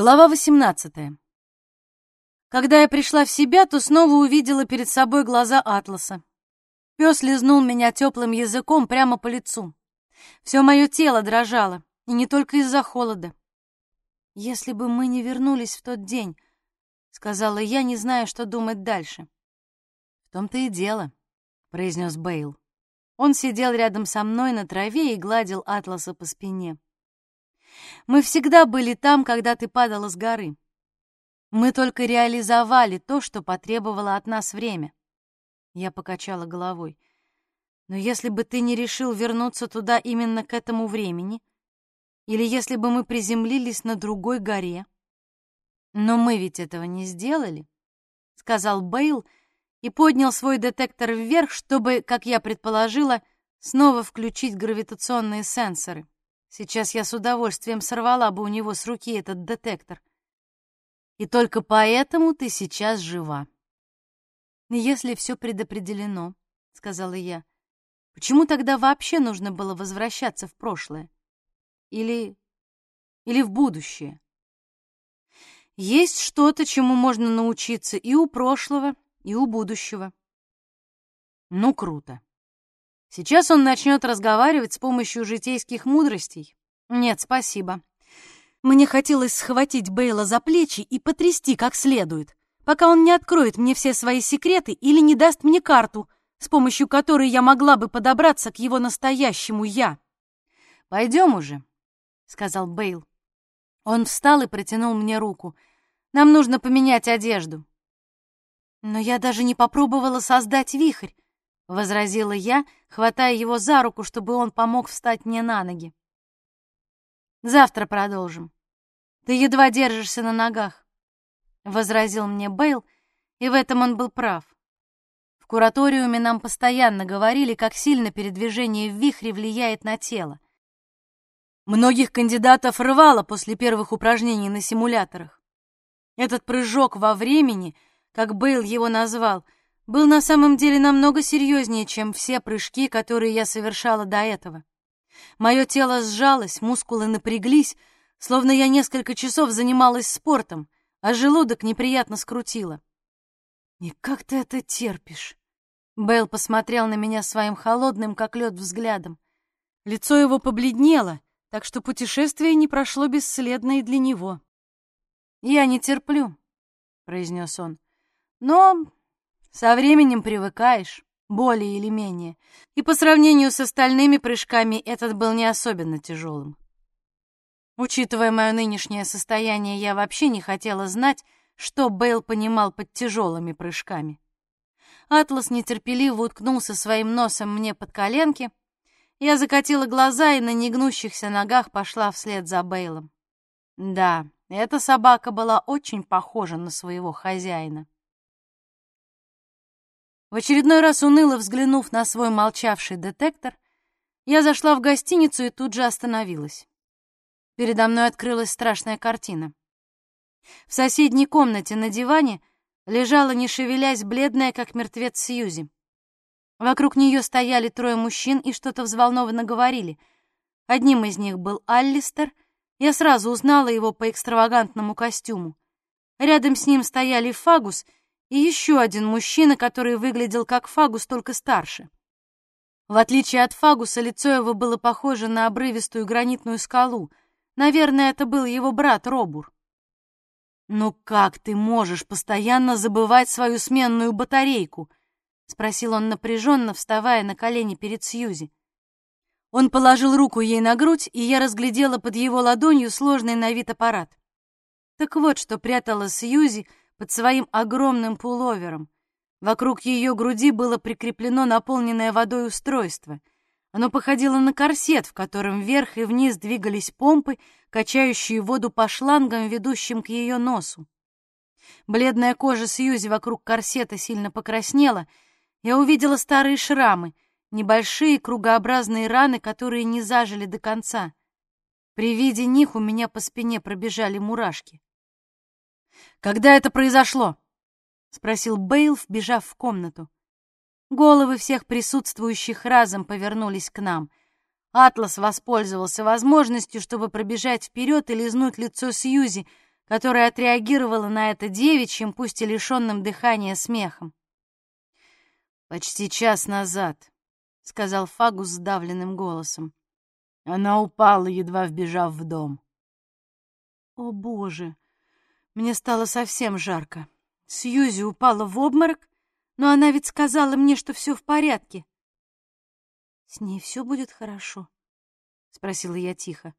Глава 18. Когда я пришла в себя, то снова увидела перед собой глаза Атласа. Пес лизнул меня теплым языком прямо по лицу. Все мое тело дрожало, и не только из-за холода. «Если бы мы не вернулись в тот день», — сказала я, не зная, что думать дальше. «В том-то и дело», — произнес Бейл. Он сидел рядом со мной на траве и гладил Атласа по спине. Мы всегда были там, когда ты падала с горы. Мы только реализовали то, что потребовало от нас время. Я покачала головой. Но если бы ты не решил вернуться туда именно к этому времени, или если бы мы приземлились на другой горе... Но мы ведь этого не сделали, — сказал Бейл и поднял свой детектор вверх, чтобы, как я предположила, снова включить гравитационные сенсоры. Сейчас я с удовольствием сорвала бы у него с руки этот детектор. И только поэтому ты сейчас жива. Если все предопределено, — сказала я, — почему тогда вообще нужно было возвращаться в прошлое? Или... или в будущее? Есть что-то, чему можно научиться и у прошлого, и у будущего. Ну, круто. Сейчас он начнет разговаривать с помощью житейских мудростей. Нет, спасибо. Мне хотелось схватить Бейла за плечи и потрясти как следует, пока он не откроет мне все свои секреты или не даст мне карту, с помощью которой я могла бы подобраться к его настоящему «я». «Пойдем уже», — сказал Бейл. Он встал и протянул мне руку. «Нам нужно поменять одежду». Но я даже не попробовала создать вихрь. — возразила я, хватая его за руку, чтобы он помог встать мне на ноги. «Завтра продолжим. Ты едва держишься на ногах», — возразил мне Бейл, и в этом он был прав. В кураториуме нам постоянно говорили, как сильно передвижение в вихре влияет на тело. Многих кандидатов рвало после первых упражнений на симуляторах. Этот прыжок во времени, как Бейл его назвал — был на самом деле намного серьезнее, чем все прыжки, которые я совершала до этого. Мое тело сжалось, мускулы напряглись, словно я несколько часов занималась спортом, а желудок неприятно скрутило. «И как ты это терпишь?» Бейл посмотрел на меня своим холодным, как лед, взглядом. Лицо его побледнело, так что путешествие не прошло бесследно и для него. «Я не терплю», — произнес он. «Но со временем привыкаешь, более или менее, и по сравнению с остальными прыжками этот был не особенно тяжелым. Учитывая мое нынешнее состояние, я вообще не хотела знать, что Бейл понимал под тяжелыми прыжками. Атлас нетерпеливо уткнулся своим носом мне под коленки. Я закатила глаза и на негнущихся ногах пошла вслед за Бейлом. Да, эта собака была очень похожа на своего хозяина. В очередной раз уныло взглянув на свой молчавший детектор, я зашла в гостиницу и тут же остановилась. Передо мной открылась страшная картина. В соседней комнате на диване лежала, не шевелясь, бледная, как мертвец Сьюзи. Вокруг нее стояли трое мужчин и что-то взволнованно говорили. Одним из них был Аллистер. Я сразу узнала его по экстравагантному костюму. Рядом с ним стояли Фагус — и еще один мужчина, который выглядел как Фагус, только старше. В отличие от Фагуса, лицо его было похоже на обрывистую гранитную скалу. Наверное, это был его брат Робур. «Ну как ты можешь постоянно забывать свою сменную батарейку?» — спросил он напряженно, вставая на колени перед Сьюзи. Он положил руку ей на грудь, и я разглядела под его ладонью сложный на вид аппарат. Так вот, что прятала Сьюзи под своим огромным пуловером. Вокруг ее груди было прикреплено наполненное водой устройство. Оно походило на корсет, в котором вверх и вниз двигались помпы, качающие воду по шлангам, ведущим к ее носу. Бледная кожа Сьюзи вокруг корсета сильно покраснела. Я увидела старые шрамы, небольшие кругообразные раны, которые не зажили до конца. При виде них у меня по спине пробежали мурашки. «Когда это произошло?» — спросил Бейл, вбежав в комнату. Головы всех присутствующих разом повернулись к нам. Атлас воспользовался возможностью, чтобы пробежать вперед и лизнуть лицо Сьюзи, которая отреагировала на это девичьим, пусть и лишенным дыхания смехом. «Почти час назад», — сказал Фагус сдавленным голосом. Она упала, едва вбежав в дом. О, боже! Мне стало совсем жарко. Сьюзи упала в обморок, но она ведь сказала мне, что все в порядке. «С ней все будет хорошо?» — спросила я тихо.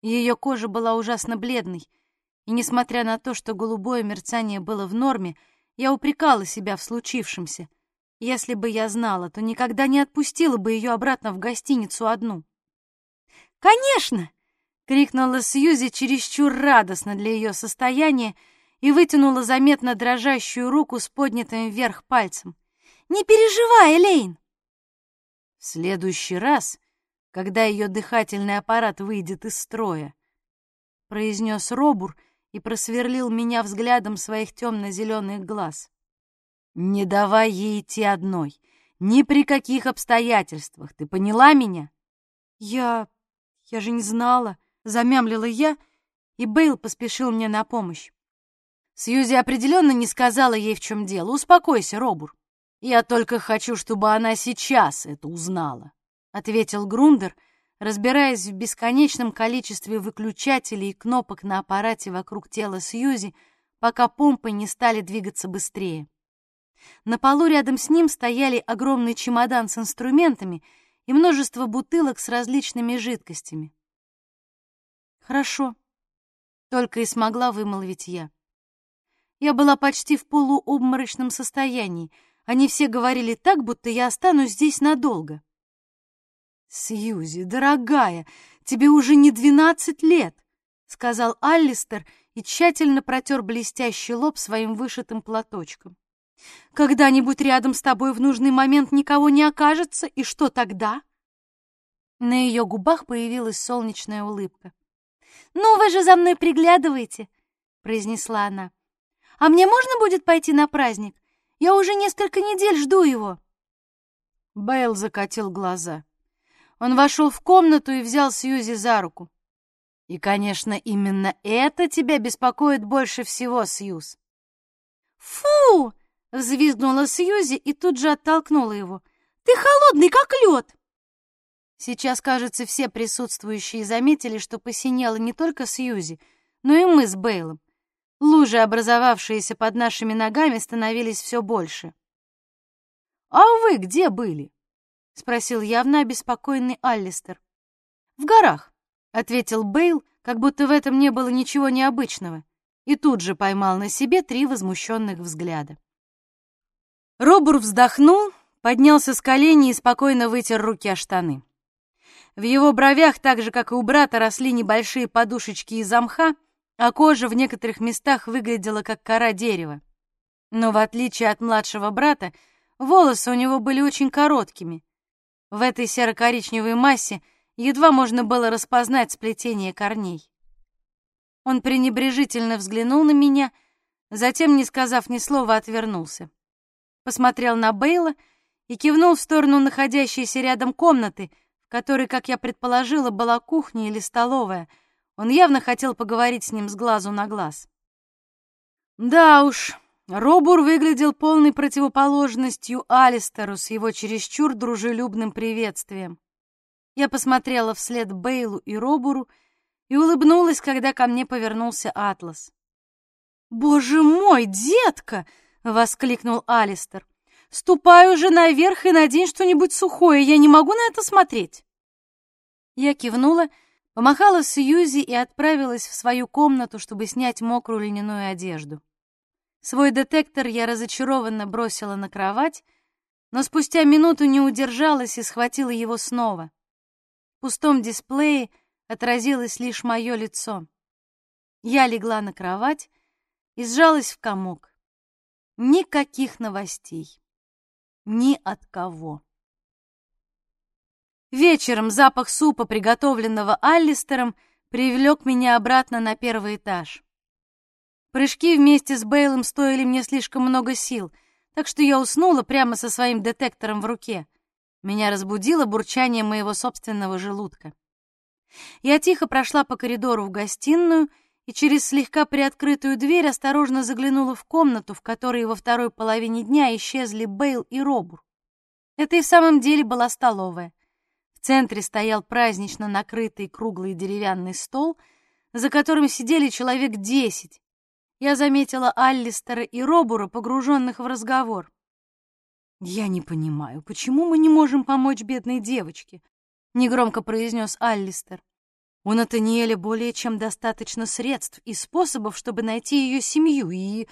Ее кожа была ужасно бледной, и, несмотря на то, что голубое мерцание было в норме, я упрекала себя в случившемся. Если бы я знала, то никогда не отпустила бы ее обратно в гостиницу одну. «Конечно!» — крикнула Сьюзи чересчур радостно для ее состояния и вытянула заметно дрожащую руку с поднятым вверх пальцем. «Не переживай, Элейн!» «В следующий раз, когда ее дыхательный аппарат выйдет из строя», — произнес Робур и просверлил меня взглядом своих темно-зеленых глаз. «Не давай ей идти одной, ни при каких обстоятельствах, ты поняла меня?» «Я я же не знала, замямлила я, и Бейл поспешил мне на помощь. Сьюзи определенно не сказала ей, в чем дело. Успокойся, Робур. Я только хочу, чтобы она сейчас это узнала, ответил Грундер, разбираясь в бесконечном количестве выключателей и кнопок на аппарате вокруг тела Сьюзи, пока помпы не стали двигаться быстрее. На полу рядом с ним стояли огромный чемодан с инструментами — и множество бутылок с различными жидкостями. «Хорошо», — только и смогла вымолвить я. Я была почти в полуобморочном состоянии. Они все говорили так, будто я останусь здесь надолго. «Сьюзи, дорогая, тебе уже не двенадцать лет», — сказал Аллистер и тщательно протер блестящий лоб своим вышитым платочком. Когда-нибудь рядом с тобой в нужный момент никого не окажется, и что тогда? На ее губах появилась солнечная улыбка. «Ну, вы же за мной приглядываете», — произнесла она. «А мне можно будет пойти на праздник? Я уже несколько недель жду его». Бейл закатил глаза. Он вошел в комнату и взял Сьюзи за руку. «И, конечно, именно это тебя беспокоит больше всего, Сьюз». «Фу!» Взвизгнула Сьюзи и тут же оттолкнула его. «Ты холодный, как лед!» Сейчас, кажется, все присутствующие заметили, что посинела не только Сьюзи, но и мы с Бейлом. Лужи, образовавшиеся под нашими ногами, становились все больше. «А вы где были?» — спросил явно обеспокоенный Аллистер. «В горах», — ответил Бейл, как будто в этом не было ничего необычного, и тут же поймал на себе три возмущенных взгляда. Робур вздохнул, поднялся с колени и спокойно вытер руки о штаны. В его бровях, так же, как и у брата, росли небольшие подушечки из мха, а кожа в некоторых местах выглядела как кора дерева. Но в отличие от младшего брата, волосы у него были очень короткими. В этой серо-коричневой массе едва можно было распознать сплетение корней. Он пренебрежительно взглянул на меня, затем, не сказав ни слова, отвернулся посмотрел на Бейла и кивнул в сторону находящейся рядом комнаты, в которой, как я предположила, была кухня или столовая. Он явно хотел поговорить с ним с глазу на глаз. Да уж, Робур выглядел полной противоположностью Алистеру с его чересчур дружелюбным приветствием. Я посмотрела вслед Бейлу и Робуру и улыбнулась, когда ко мне повернулся Атлас. «Боже мой, детка!» — воскликнул Алистер. «Ступай уже наверх и надень что-нибудь сухое, я не могу на это смотреть!» Я кивнула, помахала Сьюзи и отправилась в свою комнату, чтобы снять мокрую льняную одежду. Свой детектор я разочарованно бросила на кровать, но спустя минуту не удержалась и схватила его снова. В пустом дисплее отразилось лишь мое лицо. Я легла на кровать и сжалась в комок. Никаких новостей. Ни от кого. Вечером запах супа, приготовленного Аллистером, привлек меня обратно на первый этаж. Прыжки вместе с Бейлом стоили мне слишком много сил, так что я уснула прямо со своим детектором в руке. Меня разбудило бурчание моего собственного желудка. Я тихо прошла по коридору в гостиную и через слегка приоткрытую дверь осторожно заглянула в комнату, в которой во второй половине дня исчезли Бейл и Робур. Это и в самом деле была столовая. Центре стоял празднично накрытый круглый деревянный стол, за которым сидели человек десять. Я заметила Аллистера и Робура, погруженных в разговор. «Я не понимаю, почему мы не можем помочь бедной девочке?» — негромко произнес Аллистер. У Натаниэля более чем достаточно средств и способов, чтобы найти ее семью, и...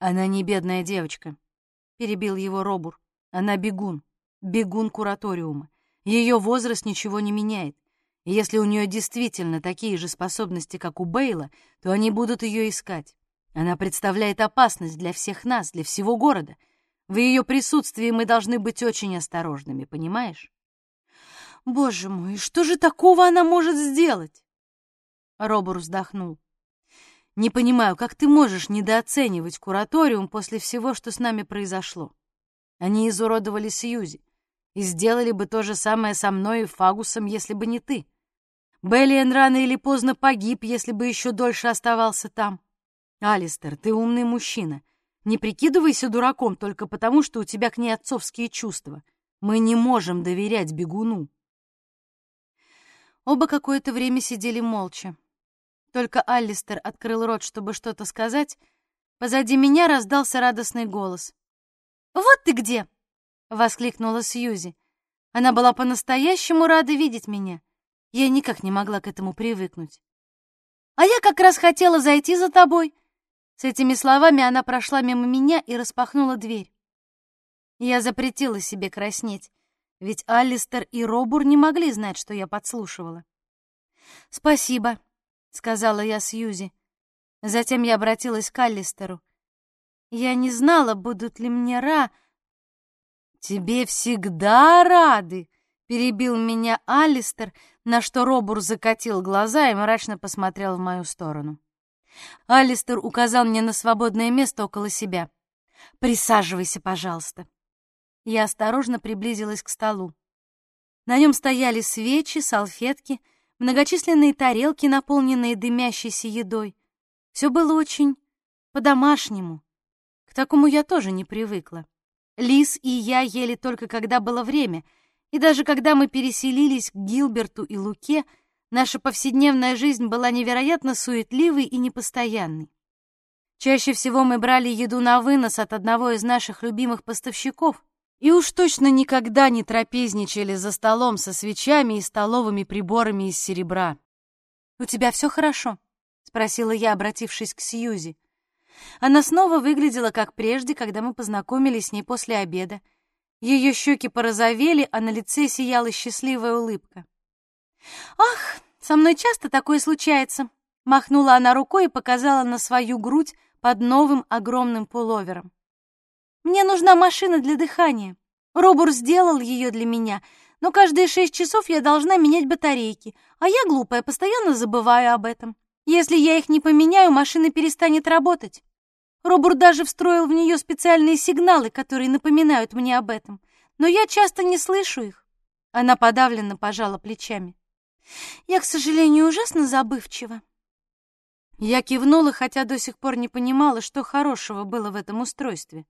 Она не бедная девочка, — перебил его Робур. Она бегун, бегун кураториума. Ее возраст ничего не меняет. И если у нее действительно такие же способности, как у Бейла, то они будут ее искать. Она представляет опасность для всех нас, для всего города. В ее присутствии мы должны быть очень осторожными, понимаешь? Боже мой, что же такого она может сделать? Робор вздохнул. Не понимаю, как ты можешь недооценивать кураториум после всего, что с нами произошло. Они изуродовали Сьюзи и сделали бы то же самое со мной и Фагусом, если бы не ты. Беллиен рано или поздно погиб, если бы еще дольше оставался там. Алистер, ты умный мужчина. Не прикидывайся дураком только потому, что у тебя к ней отцовские чувства. Мы не можем доверять бегуну. Оба какое-то время сидели молча. Только Аллистер открыл рот, чтобы что-то сказать. Позади меня раздался радостный голос. «Вот ты где!» — воскликнула Сьюзи. Она была по-настоящему рада видеть меня. Я никак не могла к этому привыкнуть. «А я как раз хотела зайти за тобой!» С этими словами она прошла мимо меня и распахнула дверь. Я запретила себе краснеть ведь Аллистер и Робур не могли знать, что я подслушивала. «Спасибо», — сказала я Сьюзи. Затем я обратилась к Аллистеру. «Я не знала, будут ли мне ра...» «Тебе всегда рады!» — перебил меня Аллистер, на что Робур закатил глаза и мрачно посмотрел в мою сторону. Аллистер указал мне на свободное место около себя. «Присаживайся, пожалуйста». Я осторожно приблизилась к столу. На нем стояли свечи, салфетки, многочисленные тарелки, наполненные дымящейся едой. Все было очень по-домашнему. К такому я тоже не привыкла. Лис и я ели только когда было время, и даже когда мы переселились к Гилберту и Луке, наша повседневная жизнь была невероятно суетливой и непостоянной. Чаще всего мы брали еду на вынос от одного из наших любимых поставщиков, и уж точно никогда не трапезничали за столом со свечами и столовыми приборами из серебра. «У тебя все хорошо?» — спросила я, обратившись к Сьюзи. Она снова выглядела как прежде, когда мы познакомились с ней после обеда. Ее щеки порозовели, а на лице сияла счастливая улыбка. «Ах, со мной часто такое случается!» Махнула она рукой и показала на свою грудь под новым огромным пуловером. Мне нужна машина для дыхания. Робур сделал ее для меня, но каждые шесть часов я должна менять батарейки, а я, глупая, постоянно забываю об этом. Если я их не поменяю, машина перестанет работать. Робур даже встроил в нее специальные сигналы, которые напоминают мне об этом, но я часто не слышу их. Она подавленно пожала плечами. Я, к сожалению, ужасно забывчива. Я кивнула, хотя до сих пор не понимала, что хорошего было в этом устройстве.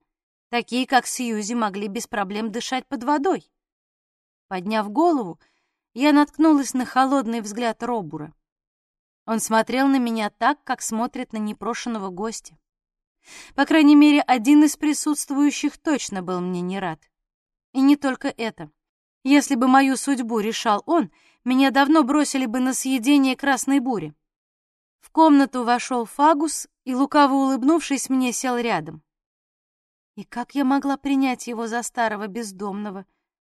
Такие, как Сьюзи, могли без проблем дышать под водой. Подняв голову, я наткнулась на холодный взгляд Робура. Он смотрел на меня так, как смотрит на непрошенного гостя. По крайней мере, один из присутствующих точно был мне не рад. И не только это. Если бы мою судьбу решал он, меня давно бросили бы на съедение красной бури. В комнату вошел Фагус и, лукаво улыбнувшись, мне сел рядом. И как я могла принять его за старого бездомного?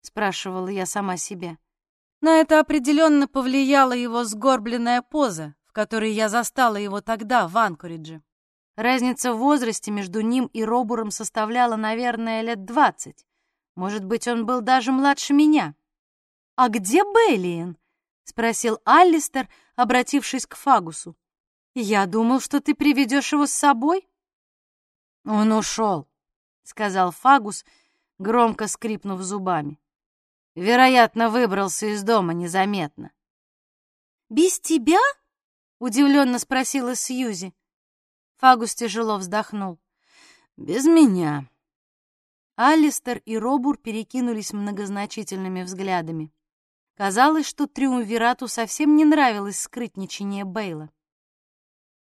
спрашивала я сама себя. На это определенно повлияла его сгорбленная поза, в которой я застала его тогда в Анкоридже. Разница в возрасте между ним и Робуром составляла, наверное, лет двадцать. Может быть, он был даже младше меня. «А где Беллиен?» — спросил Аллистер, обратившись к Фагусу. «Я думал, что ты приведешь его с собой». «Он ушел», — сказал Фагус, громко скрипнув зубами. «Вероятно, выбрался из дома незаметно». «Без тебя?» — удивленно спросила Сьюзи. Фагус тяжело вздохнул. Без меня. Алистер и Робур перекинулись многозначительными взглядами. Казалось, что Триумвирату совсем не нравилось скрытничание Бейла.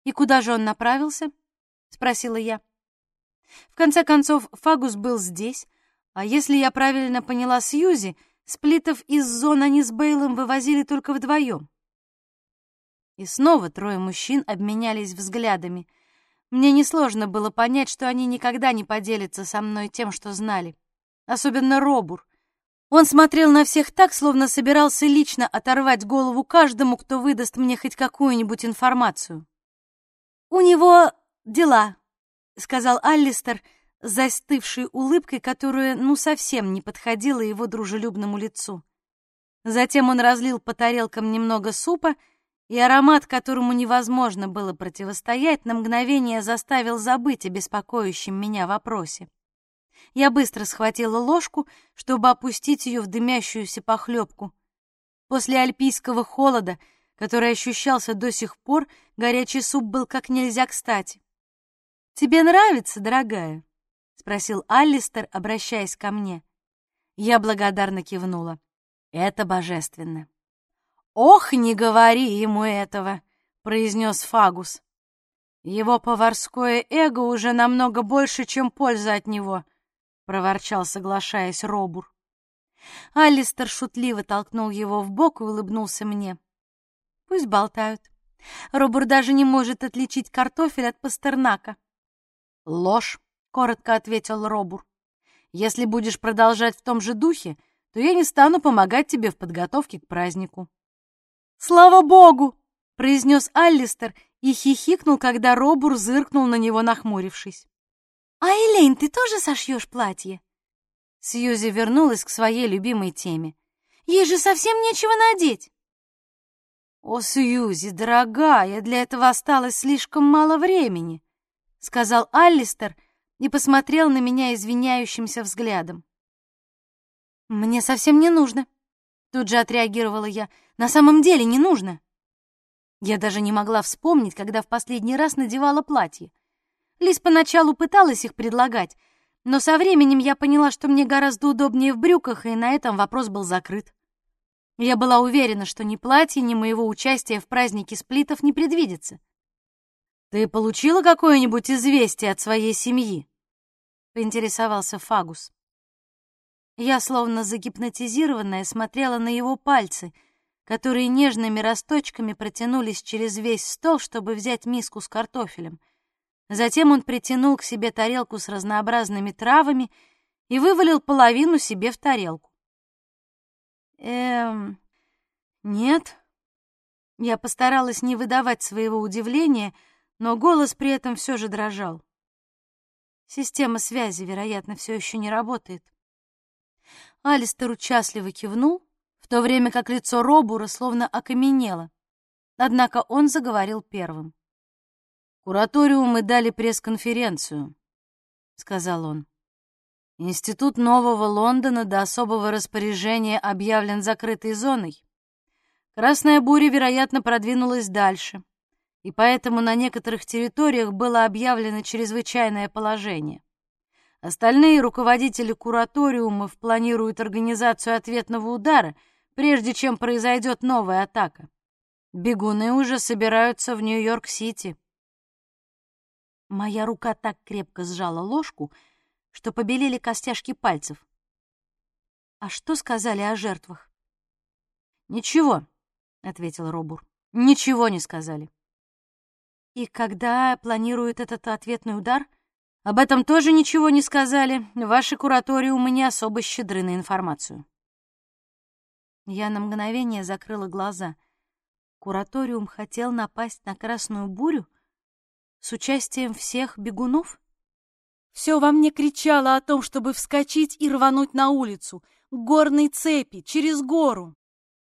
«И куда же он направился?» — спросила я. В конце концов, Фагус был здесь, а если я правильно поняла Сьюзи, сплитов из зон они с Бейлом вывозили только вдвоем. И снова трое мужчин обменялись взглядами. Мне несложно было понять, что они никогда не поделятся со мной тем, что знали. Особенно Робур. Он смотрел на всех так, словно собирался лично оторвать голову каждому, кто выдаст мне хоть какую-нибудь информацию. «У него дела», — сказал Аллистер, застывшей улыбкой, которая ну совсем не подходила его дружелюбному лицу. Затем он разлил по тарелкам немного супа, и аромат, которому невозможно было противостоять, на мгновение заставил забыть о беспокоящем меня вопросе. Я быстро схватила ложку, чтобы опустить ее в дымящуюся похлебку. После альпийского холода, который ощущался до сих пор, горячий суп был как нельзя кстати. «Тебе нравится, дорогая?» — спросил Аллистер, обращаясь ко мне. Я благодарно кивнула. «Это божественно». «Ох, не говори ему этого!» — произнес Фагус. «Его поварское эго уже намного больше, чем польза от него», — проворчал, соглашаясь Робур. Алистер шутливо толкнул его в бок и улыбнулся мне. «Пусть болтают. Робур даже не может отличить картофель от пастернака». «Ложь», — коротко ответил Робур. «Если будешь продолжать в том же духе, то я не стану помогать тебе в подготовке к празднику». «Слава богу!» — произнес Аллистер и хихикнул, когда Робур зыркнул на него, нахмурившись. «А Элейн, ты тоже сошьешь платье?» Сьюзи вернулась к своей любимой теме. «Ей же совсем нечего надеть!» «О, Сьюзи, дорогая, для этого осталось слишком мало времени!» — сказал Аллистер и посмотрел на меня извиняющимся взглядом. «Мне совсем не нужно», — тут же отреагировала я. «На самом деле не нужно». Я даже не могла вспомнить, когда в последний раз надевала платье. Лис поначалу пыталась их предлагать, но со временем я поняла, что мне гораздо удобнее в брюках, и на этом вопрос был закрыт. Я была уверена, что ни платье, ни моего участия в празднике сплитов не предвидится. «Ты получила какое-нибудь известие от своей семьи?» — поинтересовался Фагус. Я, словно загипнотизированная, смотрела на его пальцы, которые нежными росточками протянулись через весь стол, чтобы взять миску с картофелем. Затем он притянул к себе тарелку с разнообразными травами и вывалил половину себе в тарелку. «Эм... нет». Я постаралась не выдавать своего удивления, — но голос при этом все же дрожал. Система связи, вероятно, все еще не работает. Алистер участливо кивнул, в то время как лицо Робура словно окаменело. Однако он заговорил первым. «Кураториумы дали пресс-конференцию», — сказал он. «Институт Нового Лондона до особого распоряжения объявлен закрытой зоной. Красная буря, вероятно, продвинулась дальше и поэтому на некоторых территориях было объявлено чрезвычайное положение. Остальные руководители кураториумов планируют организацию ответного удара, прежде чем произойдет новая атака. Бегуны уже собираются в Нью-Йорк-Сити. Моя рука так крепко сжала ложку, что побелели костяшки пальцев. А что сказали о жертвах? Ничего, ответил Робур. Ничего не сказали. И когда планируют этот ответный удар? Об этом тоже ничего не сказали. Ваши кураториумы не особо щедры на информацию. Я на мгновение закрыла глаза. Кураториум хотел напасть на Красную Бурю с участием всех бегунов? Все во мне кричало о том, чтобы вскочить и рвануть на улицу, к горной цепи, через гору.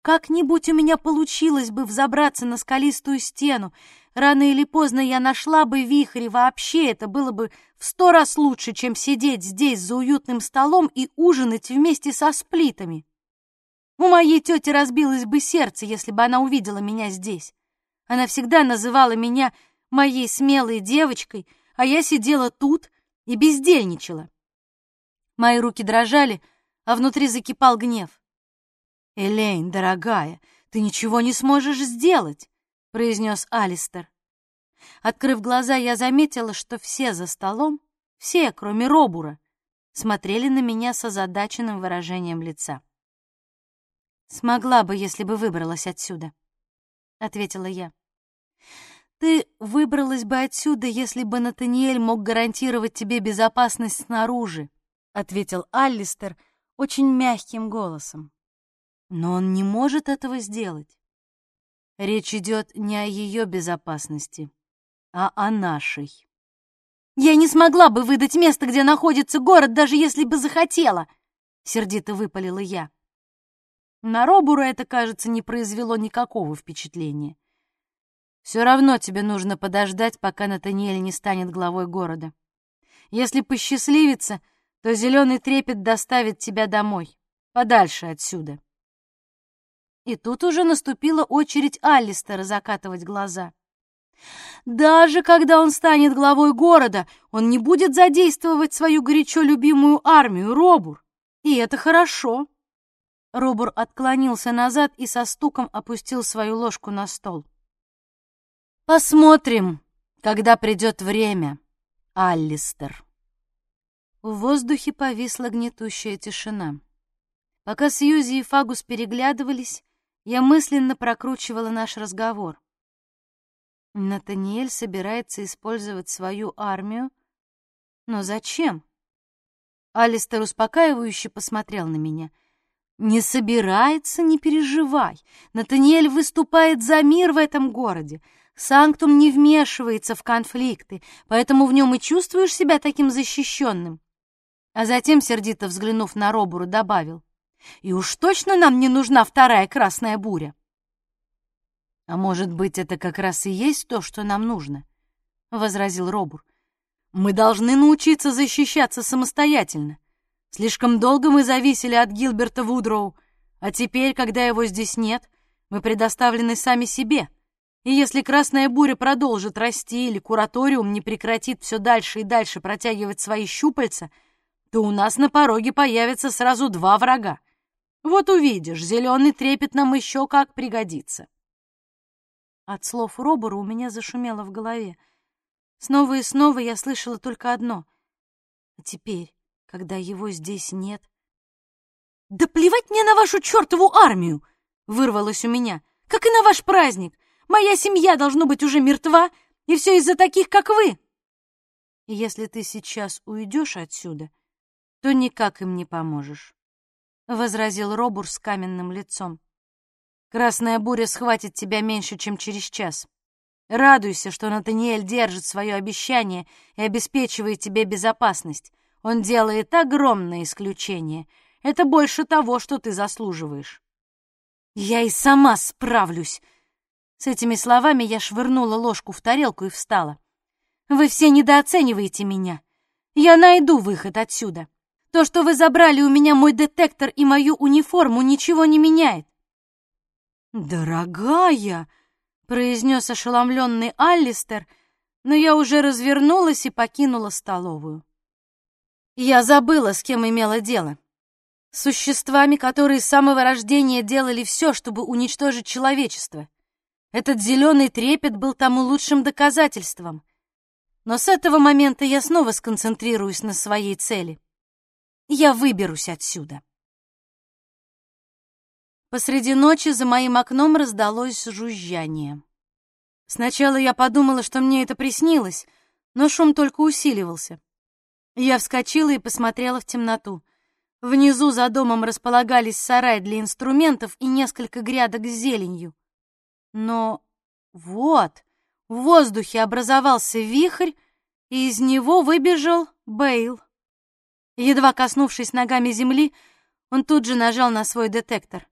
Как-нибудь у меня получилось бы взобраться на скалистую стену, Рано или поздно я нашла бы вихрь, и вообще это было бы в сто раз лучше, чем сидеть здесь за уютным столом и ужинать вместе со сплитами. У моей тети разбилось бы сердце, если бы она увидела меня здесь. Она всегда называла меня моей смелой девочкой, а я сидела тут и бездельничала. Мои руки дрожали, а внутри закипал гнев. «Элейн, дорогая, ты ничего не сможешь сделать», — произнес Алистер. Открыв глаза, я заметила, что все за столом, все, кроме Робура, смотрели на меня с озадаченным выражением лица. «Смогла бы, если бы выбралась отсюда», — ответила я. «Ты выбралась бы отсюда, если бы Натаниэль мог гарантировать тебе безопасность снаружи», — ответил Аллистер очень мягким голосом. «Но он не может этого сделать. Речь идет не о ее безопасности, а о нашей». «Я не смогла бы выдать место, где находится город, даже если бы захотела», — сердито выпалила я. На Робура это, кажется, не произвело никакого впечатления. Все равно тебе нужно подождать, пока Натаниэль не станет главой города. Если посчастливится, то зеленый трепет доставит тебя домой, подальше отсюда. И тут уже наступила очередь Аллистера закатывать глаза. Даже когда он станет главой города, он не будет задействовать свою горячо любимую армию, Робур. И это хорошо. Робур отклонился назад и со стуком опустил свою ложку на стол. Посмотрим, когда придет время, Аллистер. В воздухе повисла гнетущая тишина. Пока Сьюзи и Фагус переглядывались, я мысленно прокручивала наш разговор. Натаниэль собирается использовать свою армию, но зачем? Алистер успокаивающе посмотрел на меня. «Не собирается, не переживай. Натаниэль выступает за мир в этом городе. Санктум не вмешивается в конфликты, поэтому в нем и чувствуешь себя таким защищенным. А затем, сердито взглянув на Робуру, добавил, «И уж точно нам не нужна вторая красная буря». «А может быть, это как раз и есть то, что нам нужно?» — возразил Робур. «Мы должны научиться защищаться самостоятельно. Слишком долго мы зависели от Гилберта Вудроу, а теперь, когда его здесь нет, мы предоставлены сами себе». И если красная буря продолжит расти или кураториум не прекратит все дальше и дальше протягивать свои щупальца, то у нас на пороге появится сразу два врага. Вот увидишь, зеленый трепет нам еще как пригодится. От слов Робора у меня зашумело в голове. Снова и снова я слышала только одно. А теперь, когда его здесь нет... «Да плевать мне на вашу чертову армию!» — вырвалось у меня. «Как и на ваш праздник! Моя семья должно быть уже мертва, и все из-за таких, как вы. Если ты сейчас уйдешь отсюда, то никак им не поможешь, — возразил Робур с каменным лицом. Красная буря схватит тебя меньше, чем через час. Радуйся, что Натаниэль держит свое обещание и обеспечивает тебе безопасность. Он делает огромное исключение. Это больше того, что ты заслуживаешь. Я и сама справлюсь, с этими словами я швырнула ложку в тарелку и встала. «Вы все недооцениваете меня. Я найду выход отсюда. То, что вы забрали у меня мой детектор и мою униформу, ничего не меняет». «Дорогая!» — произнес ошеломленный Аллистер, но я уже развернулась и покинула столовую. Я забыла, с кем имела дело. С существами, которые с самого рождения делали все, чтобы уничтожить человечество. Этот зеленый трепет был тому лучшим доказательством. Но с этого момента я снова сконцентрируюсь на своей цели. Я выберусь отсюда. Посреди ночи за моим окном раздалось жужжание. Сначала я подумала, что мне это приснилось, но шум только усиливался. Я вскочила и посмотрела в темноту. Внизу за домом располагались сарай для инструментов и несколько грядок с зеленью. Но вот, в воздухе образовался вихрь, и из него выбежал Бейл. Едва коснувшись ногами земли, он тут же нажал на свой детектор,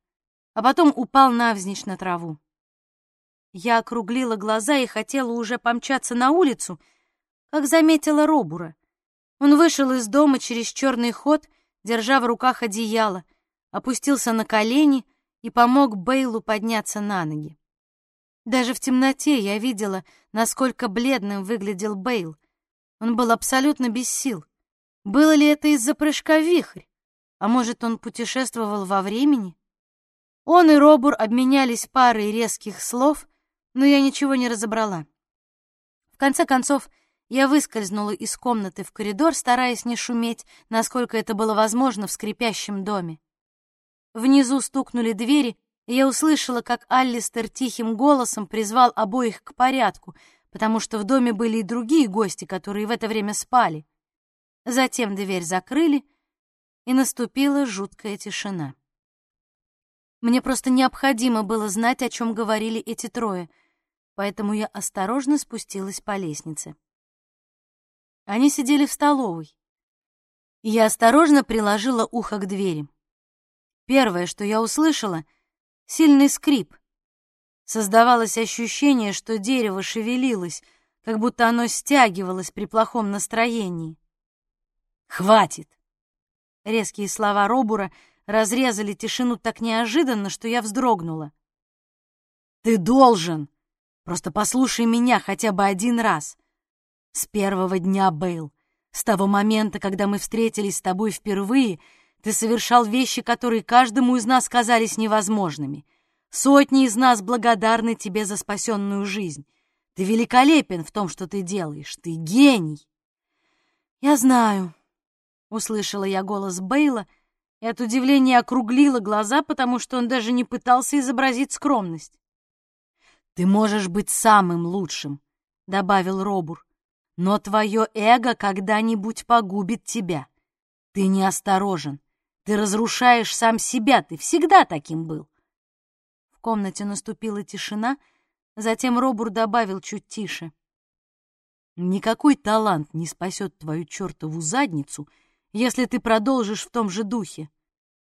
а потом упал навзничь на траву. Я округлила глаза и хотела уже помчаться на улицу, как заметила Робура. Он вышел из дома через черный ход, держа в руках одеяло, опустился на колени и помог Бейлу подняться на ноги. Даже в темноте я видела, насколько бледным выглядел Бейл. Он был абсолютно без сил. Было ли это из-за прыжка в вихрь? А может, он путешествовал во времени? Он и Робур обменялись парой резких слов, но я ничего не разобрала. В конце концов, я выскользнула из комнаты в коридор, стараясь не шуметь, насколько это было возможно в скрипящем доме. Внизу стукнули двери, и я услышала, как Аллистер тихим голосом призвал обоих к порядку, потому что в доме были и другие гости, которые в это время спали. Затем дверь закрыли, и наступила жуткая тишина. Мне просто необходимо было знать, о чем говорили эти трое, поэтому я осторожно спустилась по лестнице. Они сидели в столовой. Я осторожно приложила ухо к двери. Первое, что я услышала — сильный скрип. Создавалось ощущение, что дерево шевелилось, как будто оно стягивалось при плохом настроении. «Хватит!» Резкие слова Робура разрезали тишину так неожиданно, что я вздрогнула. «Ты должен! Просто послушай меня хотя бы один раз. С первого дня, Бейл, с того момента, когда мы встретились с тобой впервые, ты совершал вещи, которые каждому из нас казались невозможными. Сотни из нас благодарны тебе за спасенную жизнь. Ты великолепен в том, что ты делаешь. Ты гений!» «Я знаю», Услышала я голос Бейла и от удивления округлила глаза, потому что он даже не пытался изобразить скромность. «Ты можешь быть самым лучшим», — добавил Робур, «но твое эго когда-нибудь погубит тебя. Ты неосторожен, ты разрушаешь сам себя, ты всегда таким был». В комнате наступила тишина, затем Робур добавил чуть тише. «Никакой талант не спасет твою чертову задницу», — если ты продолжишь в том же духе.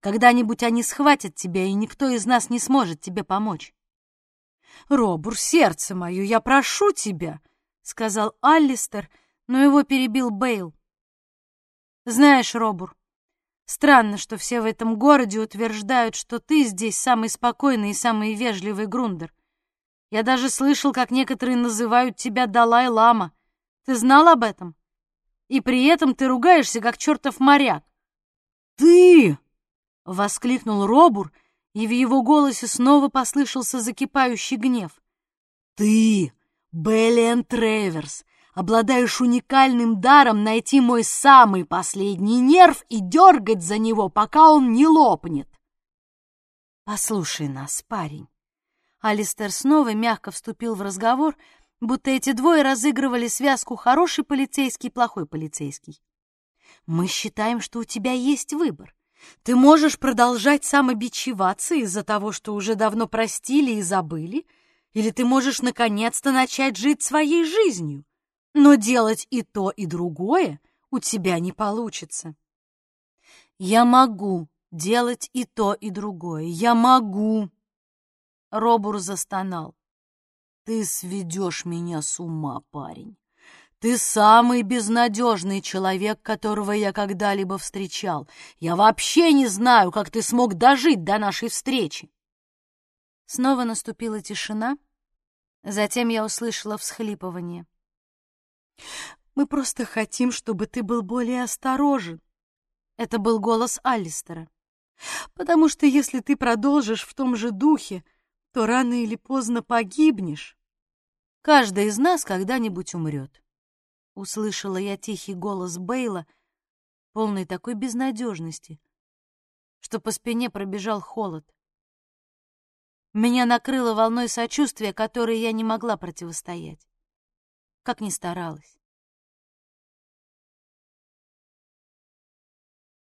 Когда-нибудь они схватят тебя, и никто из нас не сможет тебе помочь. «Робур, сердце мое, я прошу тебя!» — сказал Аллистер, но его перебил Бейл. «Знаешь, Робур, странно, что все в этом городе утверждают, что ты здесь самый спокойный и самый вежливый Грундер. Я даже слышал, как некоторые называют тебя Далай-Лама. Ты знал об этом?» И при этом ты ругаешься, как чертов моряк. «Ты!» — воскликнул Робур, и в его голосе снова послышался закипающий гнев. «Ты, Беллиан Треверс, обладаешь уникальным даром найти мой самый последний нерв и дергать за него, пока он не лопнет!» «Послушай нас, парень!» Алистер снова мягко вступил в разговор, будто эти двое разыгрывали связку хороший полицейский плохой полицейский. Мы считаем, что у тебя есть выбор. Ты можешь продолжать самобичеваться из-за того, что уже давно простили и забыли, или ты можешь наконец-то начать жить своей жизнью. Но делать и то, и другое у тебя не получится. Я могу делать и то, и другое. Я могу. Робур застонал. Ты сведешь меня с ума, парень. Ты самый безнадежный человек, которого я когда-либо встречал. Я вообще не знаю, как ты смог дожить до нашей встречи. Снова наступила тишина. Затем я услышала всхлипывание. Мы просто хотим, чтобы ты был более осторожен. Это был голос Алистера. Потому что если ты продолжишь в том же духе, то рано или поздно погибнешь. Каждый из нас когда-нибудь умрет. Услышала я тихий голос Бейла, полный такой безнадежности, что по спине пробежал холод. Меня накрыло волной сочувствия, которой я не могла противостоять, как ни старалась.